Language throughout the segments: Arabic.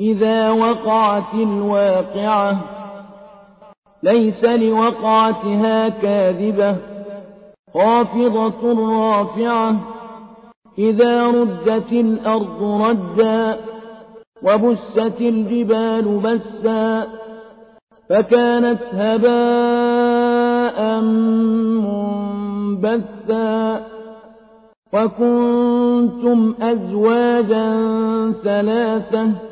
إِذَا وَقَعَتِ الْوَاقِعَةُ لَيْسَ لِوَقْعَتِهَا كَاذِبَةٌ خَافِضَةٌ رَّافِعَةٌ إِذَا رُجَّتِ الْأَرْضُ رَجًّا وَبُسَّتِ الْجِبَالُ بَسًّا فَكَانَتْ هَبَاءً مُّنبَثًّا. وَكُنتُمْ أَزْوَاجًا ثَلَاثَةً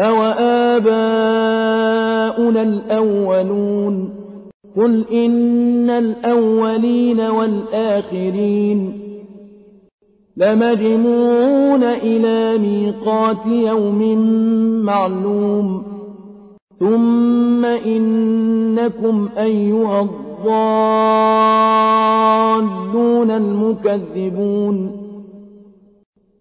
أَوَآبَاؤُنَا الْأَوَّلُونَ قُلْ إِنَّ الْأَوَّلِينَ وَالْآخِرِينَ لَمَجْمُوعُونَ إِلَىٰ مِيقَاتِ يَوْمٍ مَّعْلُومٍ ثُمَّ إِنَّكُمْ أَيُّهَا الضَّالُّونَ الْمُكَذِّبُونَ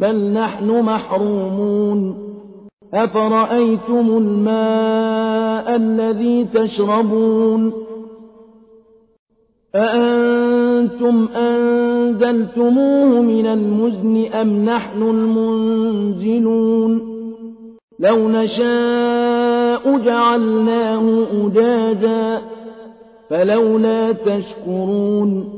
بل نحن محرومون. أفرأيتم الماء الذي تشربون؟ أأنتم أنزلتموه من المزن أم نحن المنزلون؟ لو نشاء جعلناه أجاجا فلولا تشكرون.